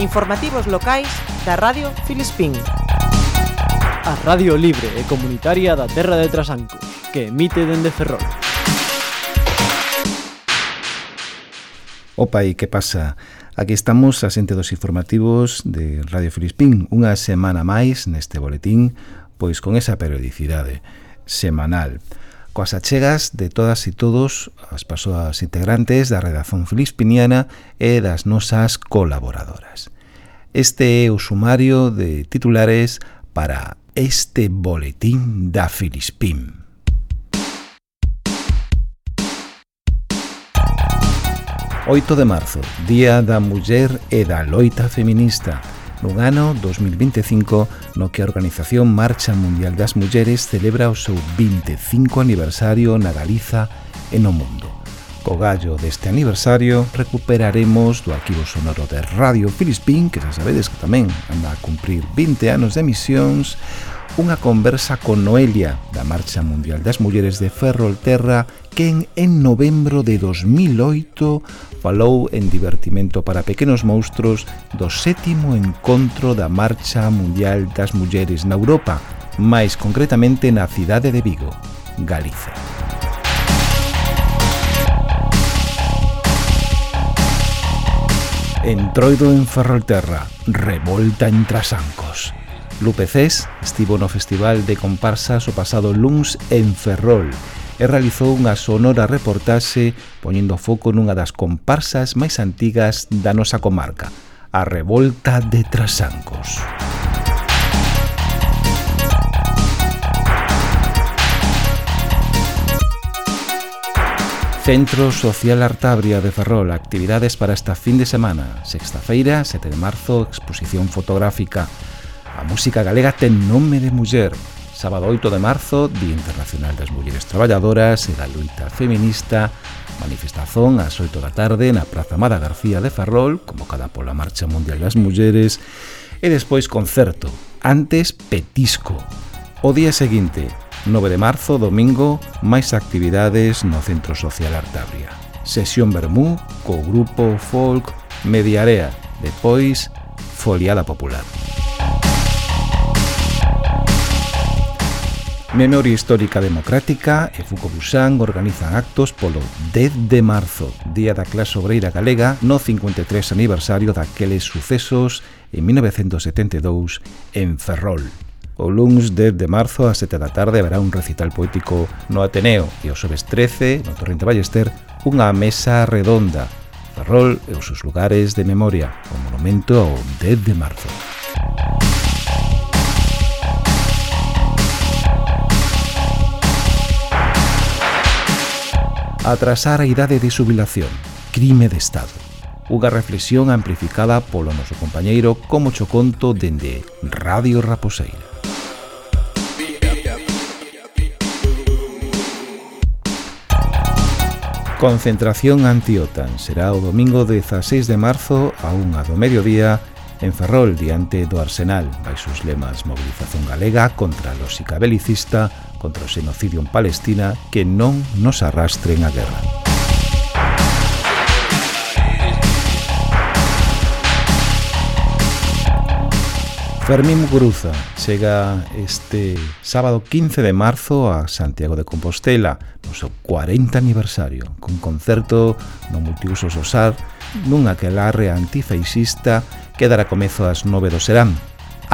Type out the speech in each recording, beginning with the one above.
Informativos locais da Radio Filispín. A Radio Libre e Comunitaria da Terra de Trasanco, que emite dende Ferrol. Opa, e que pasa? Aquí estamos a xente dos informativos de Radio Filispín unha semana máis neste boletín, pois con esa periodicidade semanal coas achegas de todas e todos as persoas integrantes da redacción filispiniana e das nosas colaboradoras. Este é o sumario de titulares para este boletín da Filispim. Oito de marzo, Día da Muller e da Loita Feminista, nun ano 2025 no que a Organización Marcha Mundial das Mulleres celebra o seu 25 aniversario na Galiza e no mundo. Co gallo deste aniversario recuperaremos do arquivo sonoro de Radio Filispín, que xa sabedes que tamén anda a cumprir 20 anos de emisións, unha conversa con Noelia da Marcha Mundial das Mulleres de Ferrolterra quen en novembro de 2008 falou en divertimento para pequenos monstruos do sétimo encontro da Marcha Mundial das Mulleres na Europa, máis concretamente na cidade de Vigo, Galicia. Entroido en Ferrolterra, revolta en Trasancos. Lupe Cés estivo no Festival de Comparsas o pasado luns en Ferrol e realizou unha sonora reportaxe poñendo foco nunha das comparsas máis antigas da nosa comarca, a Revolta de Trasancos. Música Centro Social Artabria de Ferrol, actividades para esta fin de semana. Sexta feira, 7 de marzo, exposición fotográfica. A música galega ten nome de muller. Sábado 8 de marzo, Día Internacional das Mulleres Traballadoras e da Luita Feminista. Manifestazón ás 8 da tarde na Praza Amada García de Ferrol, convocada pola Marcha Mundial das Mulleres. E despois concerto. Antes, petisco. O día seguinte, 9 de marzo, domingo, máis actividades no Centro Social Artabria. Sesión Bermú co grupo Folk Mediarea, depois Foliada Popular. Memoria Histórica Democrática e Fuco Busán organizan actos polo 10 de marzo, Día da Clase Obreira Galega, no 53 aniversario daqueles sucesos en 1972 en Ferrol. O luns 10 de marzo a 7 da tarde haberá un recital poético no Ateneo e o xoves 13, no Torrente Ballester, unha mesa redonda. Ferrol e os seus lugares de memoria, o monumento ao 10 de marzo. Atrasar a idade de subilación, crime de Estado. Unha reflexión amplificada polo noso compañeiro Como Choconto dende Radio Raposeira. Concentración anti-OTAN será o domingo 16 de marzo a unha do mediodía en Ferrol diante do Arsenal vai sus lemas Mobilización Galega contra a lógica belicista contra o xenocidio en Palestina que non nos arrastren a guerra. Fermín Muguruza chega este sábado 15 de marzo a Santiago de Compostela no seu 40 aniversario cun concerto no multiusos osar nun aquelarre antifeixista que dará comezo ás 9 do serán.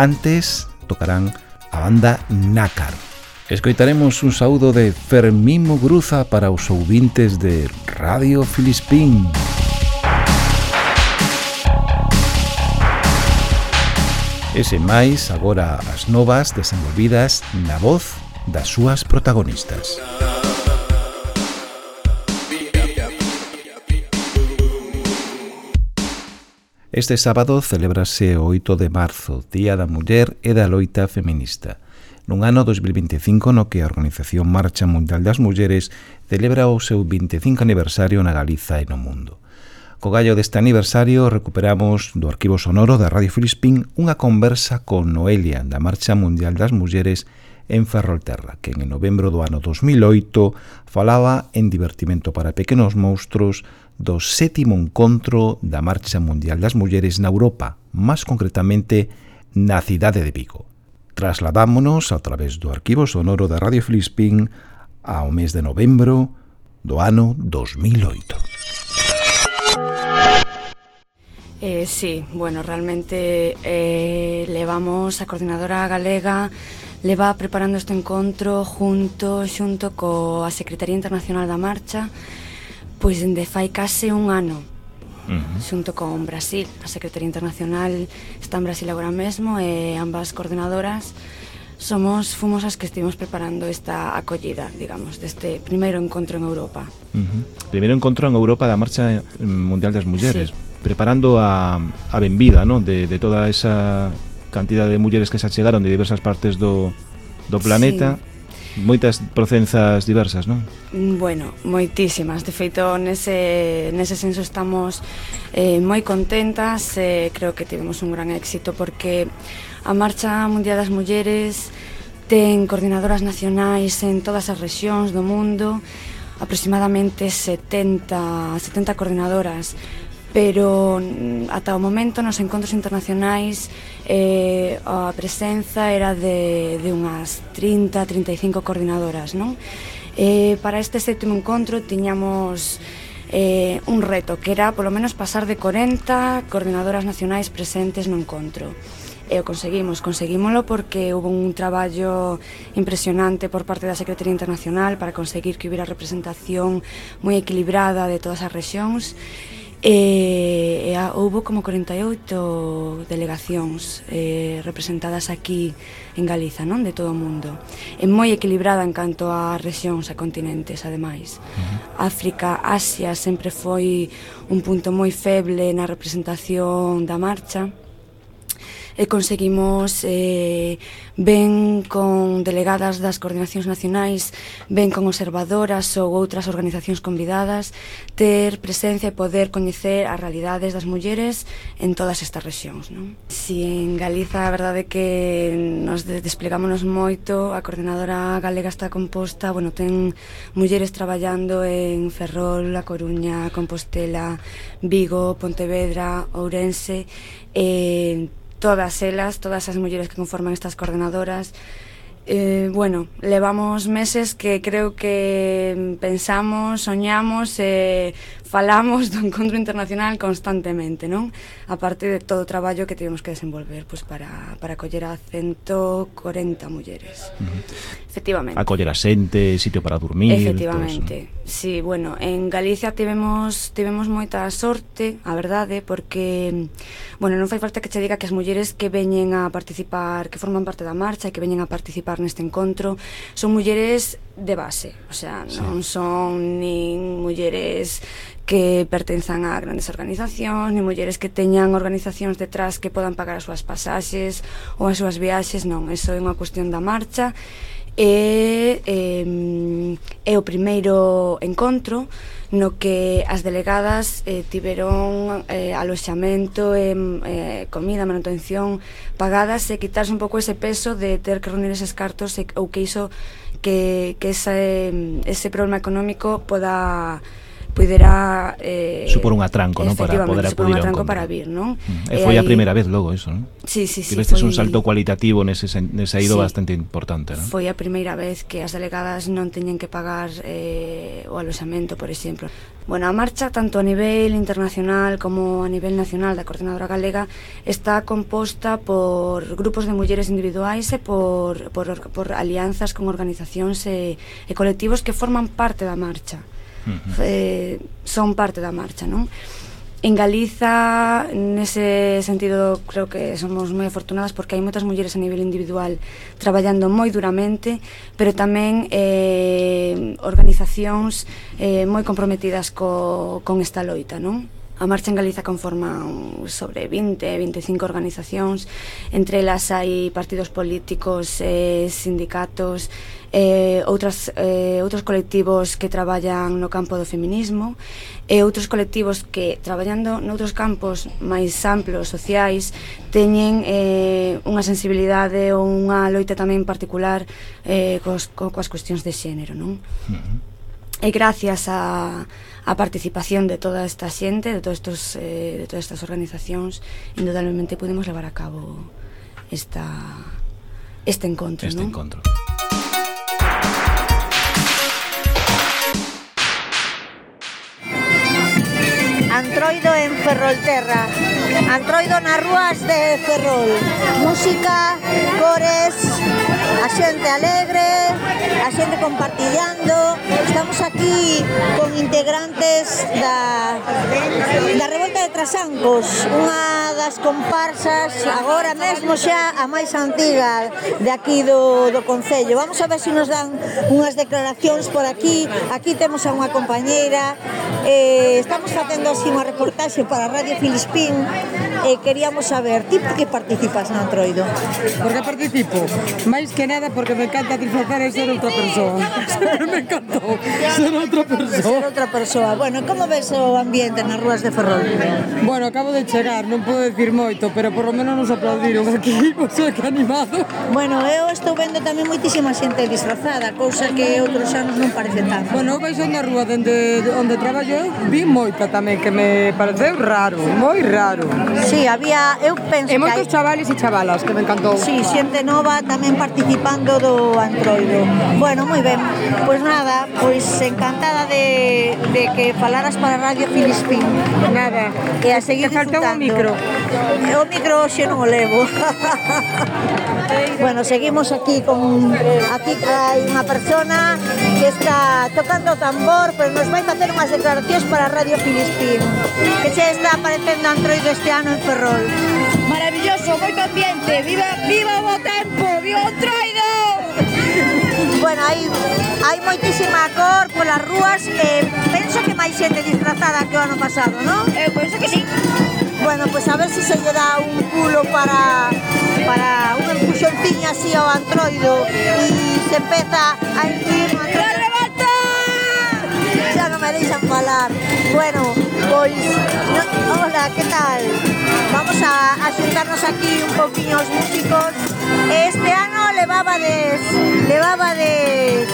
Antes tocarán a banda Nácar. Escoitaremos un saúdo de Fermín Muguruza para os ouvintes de Radio Filispín. Música Ese máis agora as novas desenvolvidas na voz das súas protagonistas. Este sábado celebrase o 8 de marzo, Día da Muller e da Loita Feminista. Nun ano 2025 no que a Organización Marcha Mundial das Mulleres celebra o seu 25 aniversario na Galiza e no mundo. Co gallo deste aniversario recuperamos do arquivo sonoro da Radio Filispín unha conversa con Noelia da Marcha Mundial das Mulleres en Ferrolterra, que en novembro do ano 2008 falaba en divertimento para pequenos monstruos do sétimo encontro da Marcha Mundial das Mulleres na Europa, máis concretamente na cidade de Vigo. Trasladámonos a través do arquivo sonoro da Radio Filispín ao mes de novembro do ano 2008. Eh, sí, bueno, realmente eh, levamos a coordinadora galega leva preparando este encontro junto xunto coa Secretaría Internacional da Marcha pois dende fai case un ano uh -huh. xunto con Brasil a Secretaría Internacional está en Brasil agora mesmo e ambas coordenadoras somos fomos as que estivemos preparando esta acollida, digamos, deste primeiro encontro en Europa. Uh -huh. Primeiro encontro en Europa da Marcha Mundial das Mulleres. Sí preparando a, a benvida non? De, de toda esa cantidad de mulleres que se achegaron de diversas partes do, do planeta sí moitas procenzas diversas, non? Bueno, moitísimas. De feito, nese, nese senso estamos eh, moi contentas. Eh, creo que tivemos un gran éxito porque a Marcha Mundial das Mulleres ten coordinadoras nacionais en todas as regións do mundo aproximadamente 70, 70 coordinadoras pero mm, ata o momento nos encontros internacionais eh, a presenza era de, de unhas 30, 35 coordinadoras, non? Eh, para este sétimo encontro tiñamos eh, un reto que era polo menos pasar de 40 coordinadoras nacionais presentes no encontro e o conseguimos, conseguímolo porque hubo un traballo impresionante por parte da Secretaría Internacional para conseguir que hubiera representación moi equilibrada de todas as rexións E, e a, houbo como 48 delegacións eh, representadas aquí en Galiza, non? De todo o mundo. É moi equilibrada en canto a rexións e continentes, ademais. Uh -huh. África, Asia sempre foi un punto moi feble na representación da marcha e conseguimos eh, ben con delegadas das coordinacións nacionais, ben con observadoras ou outras organizacións convidadas, ter presencia e poder coñecer as realidades das mulleres en todas estas regións. Non? Si en Galiza a verdade que nos desplegámonos moito, a coordinadora galega está composta, bueno, ten mulleres traballando en Ferrol, A Coruña, Compostela, Vigo, Pontevedra, Ourense, eh, todas elas, todas as mulleres que conforman estas coordenadoras, Eh, bueno, levamos meses que creo que pensamos, soñamos e eh, falamos do encontro internacional constantemente, non? A parte de todo o traballo que tivemos que desenvolver pues, para, para coller a 140 mulleres. Uh -huh. Efectivamente. A a xente, sitio para dormir... Efectivamente. Sí, bueno, en Galicia tivemos tivemos moita sorte, a verdade, porque bueno, non fai falta que che diga que as mulleres que veñen a participar, que forman parte da marcha e que veñen a participar neste encontro, son mulleres de base, o sea, sí. non son nin mulleres que pertenzan a grandes organizacións, ni mulleres que teñan organizacións detrás que podan pagar as súas pasaxes ou as súas viaxes, non, eso é unha cuestión da marcha e, eh, é o primeiro encontro no que as delegadas eh, tiveron eh, aloxamento e eh, comida, manutención pagadas e quitarse un pouco ese peso de ter que reunir eses cartos e, ou que iso que, que ese, ese problema económico poda pudera eh, supor un atranco, non, para poder acudir un atranco para vir, non? Mm. Eh, eh, e, foi aí... a primeira vez logo eso, non? Sí, sí, sí. Tivestes foi... un salto cualitativo nese nese ido sí. bastante importante, non? Foi a primeira vez que as delegadas non teñen que pagar eh, o aloxamento, por exemplo. Bueno, a marcha tanto a nivel internacional como a nivel nacional da coordinadora galega está composta por grupos de mulleres individuais e por por por alianzas con organizacións e, e colectivos que forman parte da marcha uh -huh. eh, son parte da marcha, non? En Galiza, nese sentido, creo que somos moi afortunadas porque hai moitas mulleres a nivel individual traballando moi duramente, pero tamén eh, organizacións eh, moi comprometidas co, con esta loita, non? A Marcha en Galiza conforma sobre 20, 25 organizacións, entre elas hai partidos políticos, eh, sindicatos, eh, outras, eh, outros colectivos que traballan no campo do feminismo e outros colectivos que traballando noutros campos máis amplos, sociais, teñen eh, unha sensibilidade ou unha loita tamén particular eh, cos, co, coas cuestións de xénero, non? Uh -huh. E gracias a, a participación de toda esta xente, de todos estos eh, de todas estas organizacións, indudablemente podemos levar a cabo esta este encontro, Este ¿no? encontro. Antroido en Ferrolterra. Antroido nas rúas de Ferrol. Música, cores, a xente alegre, a xente compartillando. Estamos aquí con integrantes da, da Revolta de Trasancos, unha das comparsas agora mesmo xa a máis antiga de aquí do, do Concello. Vamos a ver se nos dan unhas declaracións por aquí. Aquí temos a unha compañeira. Eh, estamos facendo así unha reportaxe para Radio Filispín e eh, queríamos saber, ti que participas no Antroido? Por que participo? Mais que nada porque me encanta disfrazar e ser outra persoa. me encantou ser outra persoa. Ser outra persoa. Bueno, como ves o ambiente nas rúas de Ferrol? Bueno, acabo de chegar, non podo decir moito, pero por lo menos nos aplaudiron aquí, o sea que animado. Bueno, eu estou vendo tamén moitísima xente disfrazada, cousa que outros anos non parece tanto. Bueno, eu baixo na rúa dende onde traballo, vi moita tamén que me pareceu raro, moi raro. Si, sí, había, eu penso e que hai... moitos chavales e chavalas que me encantou. Si, sí, xente nova tamén participa participando do Antroido. Bueno, moi ben, pois nada, pois encantada de, de que falaras para Radio Filispín. Nada, e a seguir Te faltou un micro. O micro xe non o levo. bueno, seguimos aquí con aquí hai unha persona que está tocando tambor, pero nos vai facer unhas declaracións para Radio Filispín. Que se está aparecendo Antroido este ano en Ferrol. Maravilloso, moito ambiente. Viva, viva o bo tempo, viva o troido. Bueno, hai, hai moitísima cor polas rúas e eh, penso que máis xente disfrazada que o ano pasado, non? Eu eh, penso que sí. Bueno, pois pues a ver se si se lle dá un pulo para para un empuxonciño así ao antroido e se empeza a incluir no antroido xa non me deixan falar. Bueno, pois, no, hola, que tal? Vamos a, a xuntarnos aquí un poquinho os músicos. Este ano levaba de, levaba de,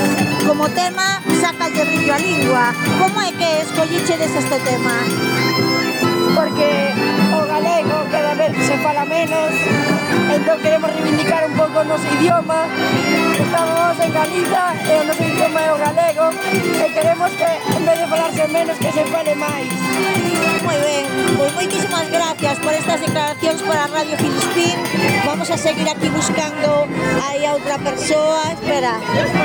como tema, sacalle brillo a lingua. Como é que escollichedes este tema? Porque o galego cada vez se fala menos, entón queremos reivindicar un pouco o noso idioma estamos en Galiza e eh, o noso idioma é o galego e queremos que en vez de falarse menos que se fale máis Moi ben, pois moitísimas gracias por estas declaracións para Radio Filispín. Vamos a seguir aquí buscando aí a outra persoa espera,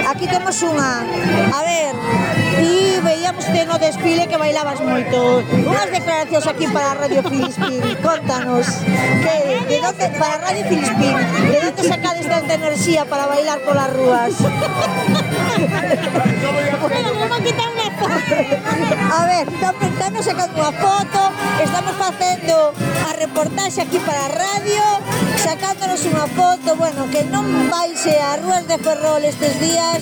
aquí temos unha a ver, ti veíamos te no desfile que bailabas moito unhas declaracións aquí para Radio Filispín. Contanos que, de donde, para Radio Filispín. De donde sacades tanta enerxía para bailar polas rúas? Pero non me quitan A ver, estamos sacando unha foto, estamos facendo a reportaxe aquí para a radio, sacándonos unha foto, bueno, que non baixe a Rúas de Ferrol estes días,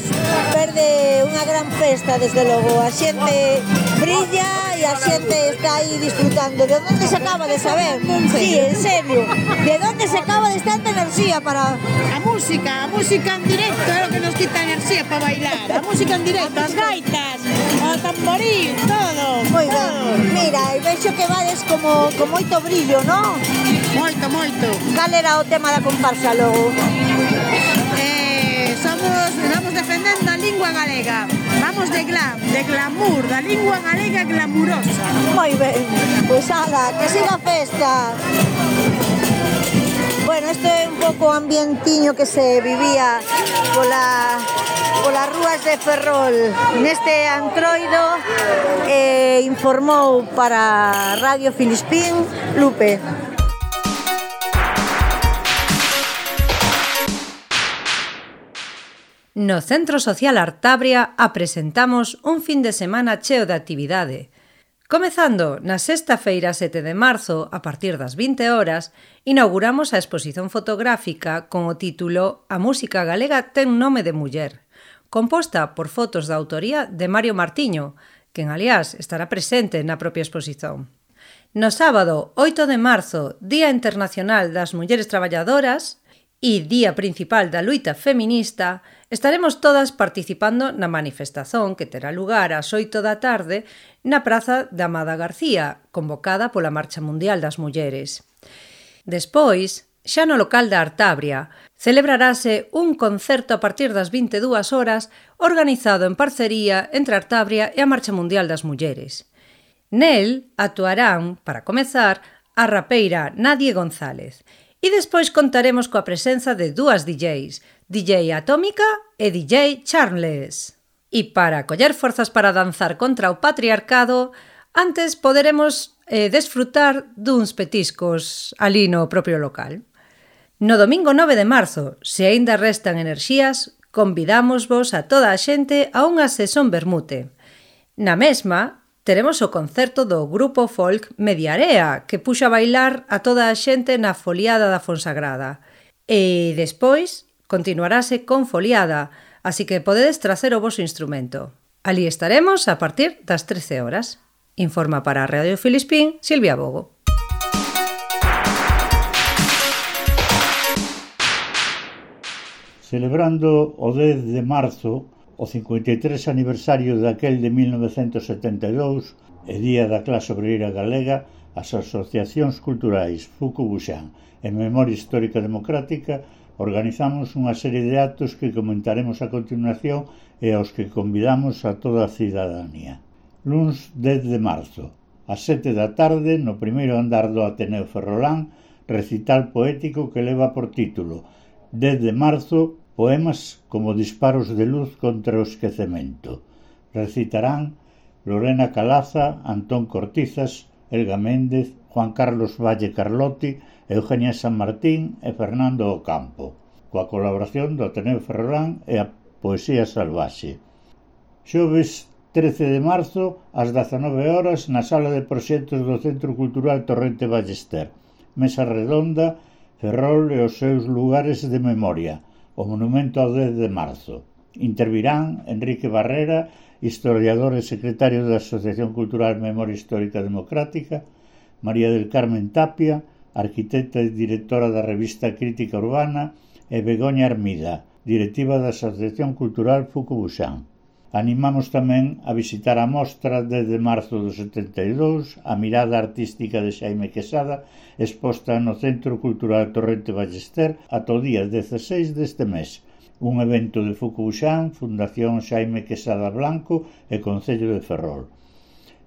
perde unha gran festa, desde logo. A xente brilla e a xente está aí disfrutando. De onde se acaba de saber? Sí, en serio. De onde se acaba de esta enerxía para... A música, a música en directo é o que nos quita enerxía para bailar. A música en directo, as gaitas, o tamboril, todo. Moi ben. Mira, e vexo que vades como, con moito brillo, non? Moito, moito. Cal era o tema da comparsa logo? Eh, somos, estamos defendendo a lingua galega. Vamos de glam, de glamour, da lingua galega glamurosa. Moi ben. Pois pues, ala, que siga festa. Bueno, este é un pouco o ambientiño que se vivía pola, polas rúas de Ferrol neste antroido eh, informou para Radio Filispín Lupe. No Centro Social Artabria apresentamos un fin de semana cheo de actividade – Comezando na sexta feira 7 de marzo, a partir das 20 horas, inauguramos a exposición fotográfica con o título A música galega ten nome de muller, composta por fotos da autoría de Mario Martiño, quen, aliás, estará presente na propia exposición. No sábado 8 de marzo, Día Internacional das Mulleres Traballadoras e Día Principal da Luita Feminista, Estaremos todas participando na manifestación que terá lugar ás 8 da tarde na Praza da Amada García, convocada pola Marcha Mundial das Mulleres. Despois, xa no local da Artabria, celebrarase un concerto a partir das 22 horas organizado en parcería entre Artabria e a Marcha Mundial das Mulleres. Nel actuarán, para comezar, a rapeira Nadie González, e despois contaremos coa presenza de dúas DJs, DJ Atómica e DJ Charles. E para coller forzas para danzar contra o patriarcado, antes poderemos eh, desfrutar duns petiscos ali no propio local. No domingo 9 de marzo, se aínda restan enerxías, convidámosvos a toda a xente a unha sesión vermute. Na mesma, teremos o concerto do grupo folk Mediarea, que puxa a bailar a toda a xente na foliada da Fonsagrada. E despois Continuarase con foliada, así que podedes tracer o voso instrumento. Ali estaremos a partir das 13 horas. Informa para a Radio Filispín Silvia Bogo. celebrando o 10 de marzo o 53 aniversario daquel de 1972 e Día da Clase Obreira Galega, as asociacións culturais Fucu Buxán e Memoria Histórica Democrática organizamos unha serie de actos que comentaremos a continuación e aos que convidamos a toda a cidadanía. Luns 10 de marzo, a 7 da tarde, no primeiro andar do Ateneo Ferrolán, recital poético que leva por título 10 de marzo, poemas como disparos de luz contra o esquecemento. Recitarán Lorena Calaza, Antón Cortizas, Elga Méndez, Juan Carlos Valle Carlotti, Eugenia San Martín e Fernando Ocampo, coa colaboración do Ateneo Ferrolán e a Poesía Salvaxe. Xoves 13 de marzo, ás 19 horas, na Sala de Proxectos do Centro Cultural Torrente Ballester. Mesa redonda, Ferrol e os seus lugares de memoria, o monumento ao 10 de marzo. Intervirán Enrique Barrera, historiador e secretario da Asociación Cultural Memoria Histórica Democrática, María del Carmen Tapia, arquitecta e directora da revista Crítica Urbana, e Begoña Armida, directiva da Asociación Cultural Fucubuxán. Animamos tamén a visitar a mostra desde marzo do 72, a mirada artística de Xaime Quesada, exposta no Centro Cultural Torrente Ballester ata o día 16 deste mes. Un evento de Fucuxán, Fundación Xaime Quesada Blanco e Concello de Ferrol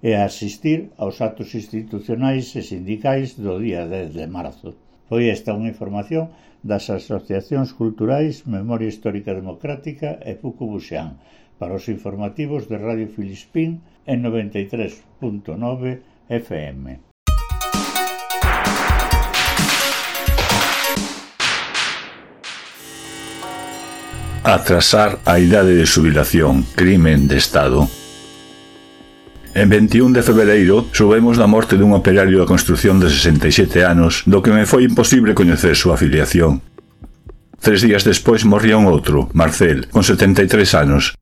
e a asistir aos actos institucionais e sindicais do día 10 de marzo. Foi esta unha información das asociacións culturais Memoria Histórica Democrática e Fucubuxán, para os informativos de Radio Filispín en 93.9 FM. Atrasar a idade de xubilación, crimen de Estado. En 21 de febreiro subemos da morte dun operario da construción de 67 anos do que me foi imposible coñecer súa afiliación. Tres días despois morría un outro, Marcel, con 73 anos,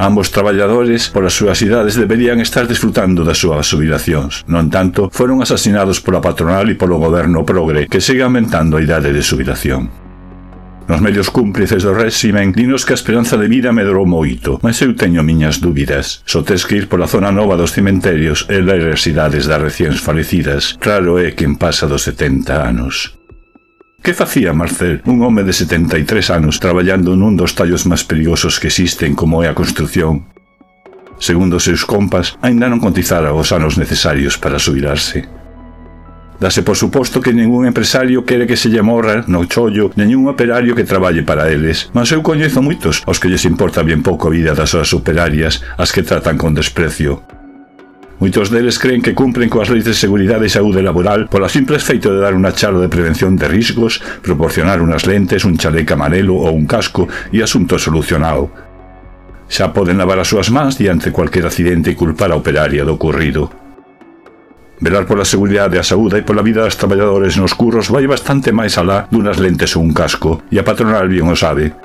Ambos traballadores, polas súas idades, deberían estar disfrutando das súas subilacións. Non tanto, foron asasinados pola patronal e polo goberno progre, que segue aumentando a idade de subilación. nos medios cúmplices do réximen, dinos que a esperanza de vida medrou moito, mas eu teño miñas dúbidas. Só tes que ir pola zona nova dos cementerios e ler as idades das recién falecidas. Claro é quen pasa dos 70 anos. Que facía Marcel, un home de 73 anos, traballando nun dos tallos máis perigosos que existen como é a construción? Segundo os seus compas, aínda non cotizara os anos necesarios para subirarse. Dase por suposto que ningún empresario quere que se lle morra no chollo ningún operario que traballe para eles, mas eu coñezo moitos aos que lles importa bien pouco a vida das horas operarias as que tratan con desprecio. Moitos deles creen que cumpren coas leis de seguridade e saúde laboral pola simples feito de dar unha charla de prevención de riscos, proporcionar unhas lentes, un chaleco amarelo ou un casco e asunto solucionado. Xa poden lavar as súas mans diante cualquier accidente e culpar a operaria do ocurrido, Velar pola seguridade, a saúde e pola vida das traballadores nos curros vai bastante máis alá dunas lentes ou un casco, e a patronal bien o sabe.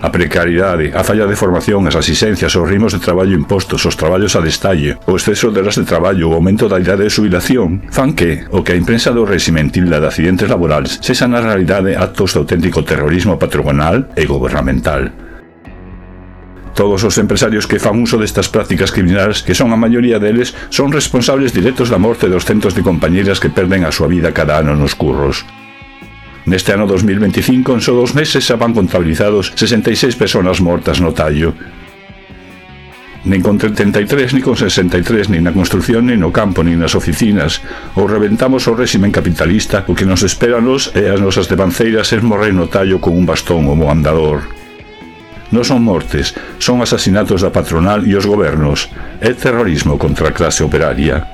A precariedade, a falla de formación, as asistencias, os ritmos de traballo impostos, os traballos a destalle, o exceso de horas de traballo, o aumento da idade de subilación, fan que o que a imprensa do resimentilda de accidentes laborais sexa na realidade actos de auténtico terrorismo patronal e gubernamental. Todos os empresarios que fan uso destas prácticas criminais, que son a maioría deles, son responsables directos da morte dos centos de compañeiras que perden a súa vida cada ano nos curros. Neste ano 2025, en só dos meses xa van contabilizados 66 persoas mortas no tallo, Nen con 33, ni con 63, nin na construción, nin no campo, nin nas oficinas. Ou reventamos o réximen capitalista, o que nos espera nos e as nosas devanceiras esmorrer no tallo con un bastón ou un andador. Non son mortes, son asasinatos da patronal e os gobernos. É terrorismo contra a clase operaria.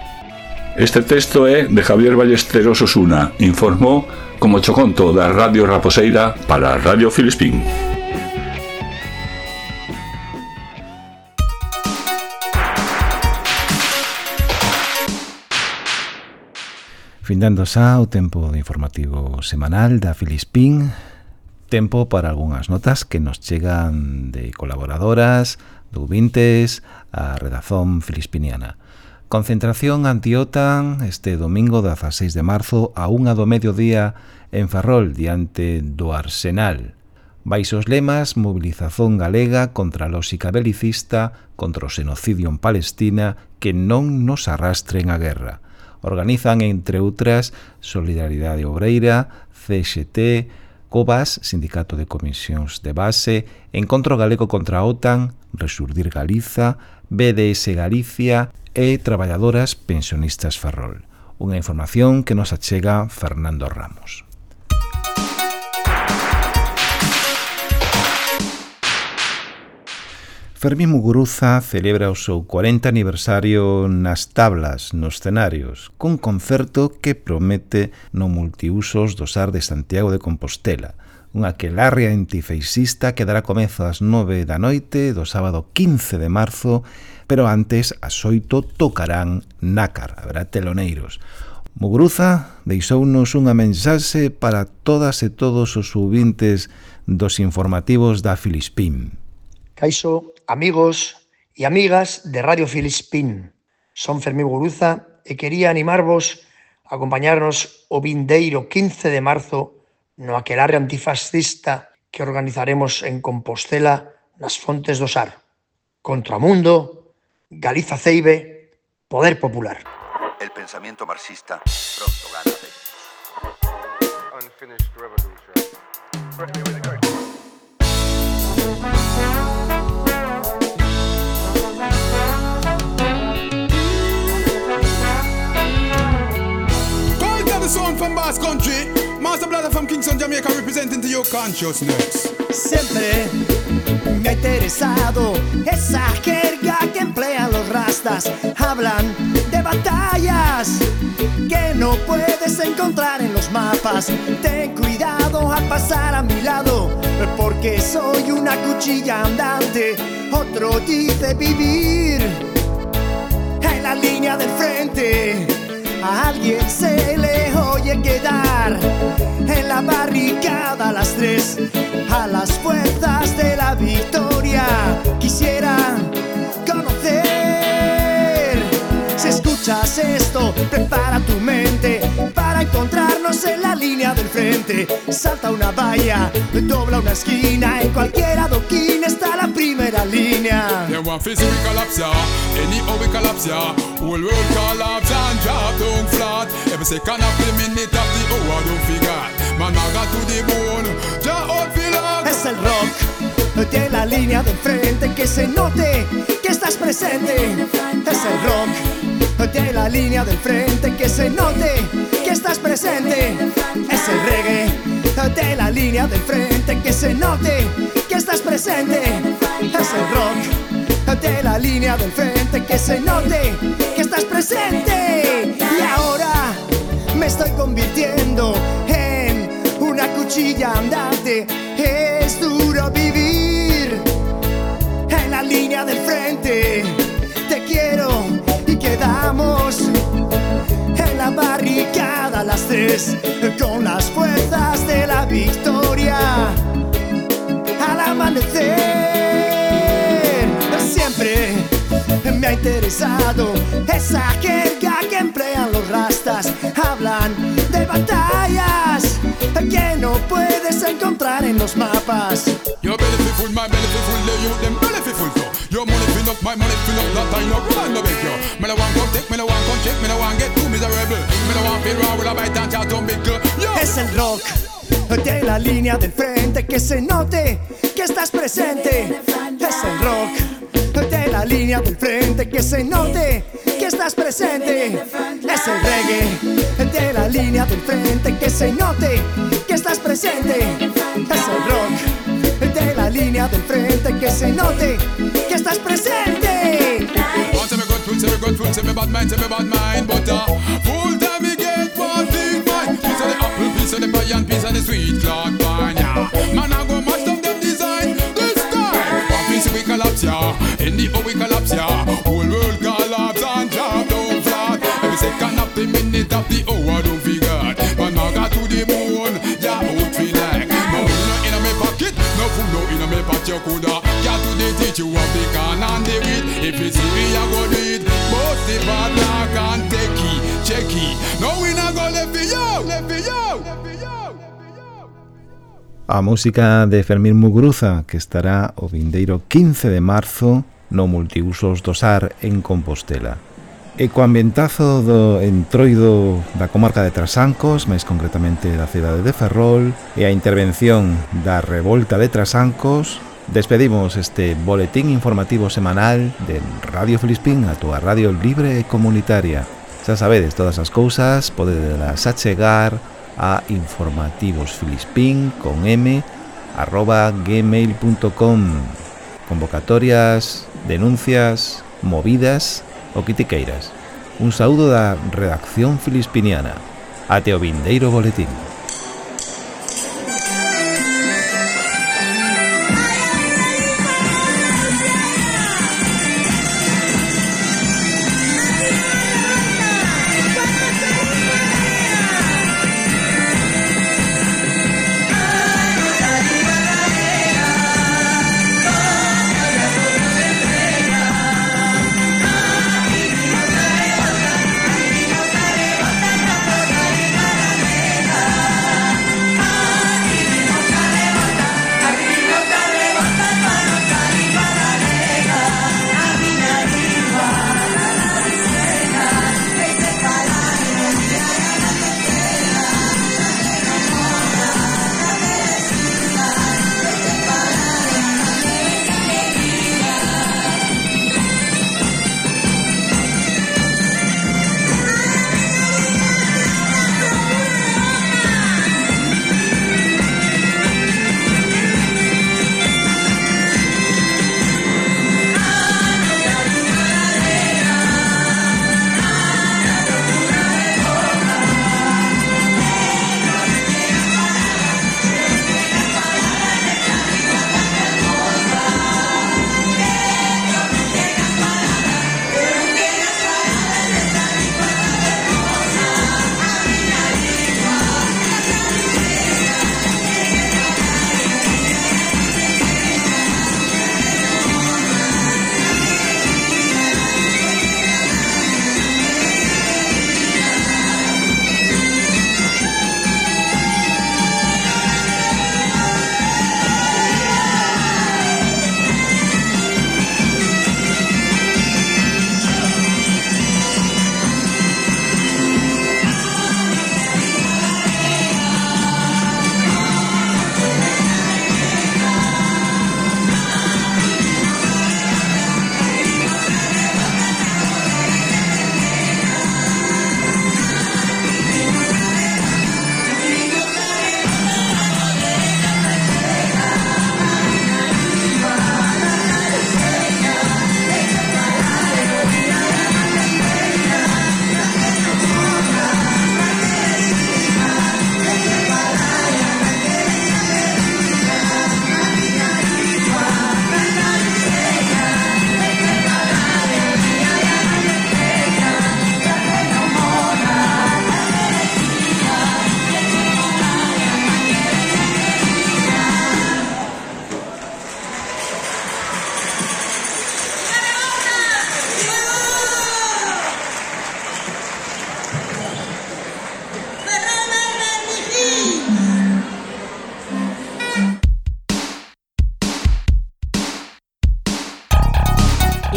Este texto é de Javier Ballesteros Osuna, informou como choconto da Radio Raposeira para Radio Filispín. Findando xa o tempo informativo semanal da Filispín, tempo para algunhas notas que nos chegan de colaboradoras, do Vintes, a redazón filispiniana. Concentración anti-OTAN este domingo 16 de marzo a unha do mediodía en Ferrol diante do Arsenal. Baixos lemas, mobilización galega contra a lógica belicista, contra o xenocidio en Palestina, que non nos arrastren a guerra. Organizan, entre outras, Solidariedade Obreira, CXT, COBAS, Sindicato de Comisións de Base, Encontro Galego contra a OTAN, Resurdir Galiza, BDS Galicia e Traballadoras Pensionistas Ferrol. Unha información que nos achega Fernando Ramos. Fermín Muguruza celebra o seu 40 aniversario nas tablas, nos escenarios, cun concerto que promete no multiusos do SAR de Santiago de Compostela, unha aquelarre antifeixista que dará comezo ás 9 da noite do sábado 15 de marzo, pero antes as 8 tocarán Nácar, haberá teloneiros. Mugruza deixounos unha mensaxe para todas e todos os subintes dos informativos da Filispín. Caixo, amigos e amigas de Radio Filispín. Son Fermín Guruza e quería animarvos a acompañarnos o vindeiro 15 de marzo no aquelarre antifascista que organizaremos en Compostela nas fontes do Sar. Contramundo, Galiza Ceibe, Poder Popular. El pensamiento marxista pronto gana Unfinished revolution. The sound from Bass Country. Master Blatter from Kingston, Jamaica, representing to your consciousness. Siempre me ha interesado esa jerga que emplean los rastas. Hablan de batallas que no puedes encontrar en los mapas. Ten cuidado al pasar a mi lado, porque soy una cuchilla andante. Otro dice vivir en la línea del frente. A alguien se le quedar en la barricada a las tres, a las fuerzas de la victoria. Quisiera conocer. Si escuchas esto, prepara tu mente encontrarnos en la línea del frente. Salta una valla, dobla una esquina, en cualquier adoquín está la primera línea. Them want physical collapse, yeah. Anyhow we collapse, yeah. Whole world collapse and drop down flat. Every second of the minute of the hour, don't forget. Man, I got to the bone. Ja, out feel Es el rock de la línea del frente que se note que estás presente. Es el rock de la línea del frente que se note que estás presente. Es el reggae de la línea del frente que se note que estás presente. Es el rock de la línea del frente que se note que estás presente. Y ahora me estoy convirtiendo en una cuchilla andante. Es duro vivir en la línea del frente. Te quiero y quedamos contrastes con las fuerzas de la victoria. Al amanecer, siempre me ha interesado esa jerga que emplean los rastas. Hablan de batallas que no puedes encontrar en los mapas. Your belly fi full, my full, full my money that you. Es el rock de la línea del frente que se note que estás presente. Es el rock de la línea del frente que se note que estás presente. Es el reggae de la línea del frente que se note que estás presente. Es el rock línea del frente que se note que estás presente. Want say me good food, say me good food, say me bad mind, say me bad mind, but uh, full time me get one thing fine. Piece of the apple, piece of the pie, and piece of the sweet cloud pine, yeah. Man, I go mash down them design this time. One piece we collapse, yeah. In the we collapse, yeah. Whole world collapse and drop down flat. Every second of the minute of the hour, what you coulda. Got to the teach you what they can and they will. If you see me, I go do it. But the bad luck and take it, check it. No, we not go left for you, left for you. A música de Fermín Muguruza, que estará o vindeiro 15 de marzo no Multiusos do SAR en Compostela. E co ambientazo do entroido da comarca de Trasancos, máis concretamente da cidade de Ferrol, e a intervención da Revolta de Trasancos, Despedimos este boletín informativo semanal de Radio Filispín, a túa radio libre e comunitaria. Xa sabedes todas as cousas, podedelas achegar a informativosfilispín con m arroba gmail.com Convocatorias, denuncias, movidas ou quitiqueiras. Un saúdo da redacción filispiniana. Ate o vindeiro boletín.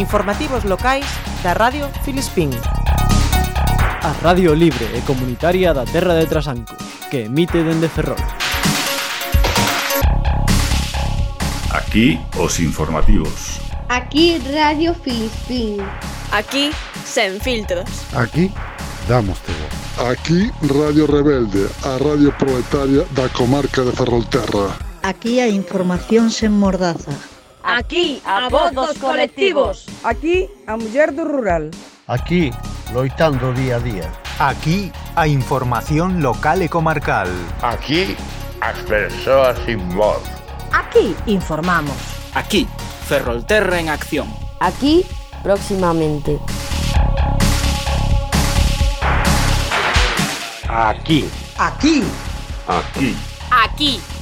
informativos locais da Radio Filispín. A Radio Libre e Comunitaria da Terra de Trasanco, que emite dende Ferrol. Aquí os informativos. Aquí Radio Filispín. Aquí sen filtros. Aquí damos voz. Aquí Radio Rebelde, a radio proletaria da comarca de Ferrolterra. Aquí a información sen mordaza. Aquí, a voz dos colectivos. Aquí, a muller do rural. Aquí, loitando día a día. Aquí, a información local e comarcal. Aquí, as persoas sin voz. Aquí informamos. Aquí, Ferrolterra en acción. Aquí, próximamente. Aquí. Aquí. Aquí. Aquí.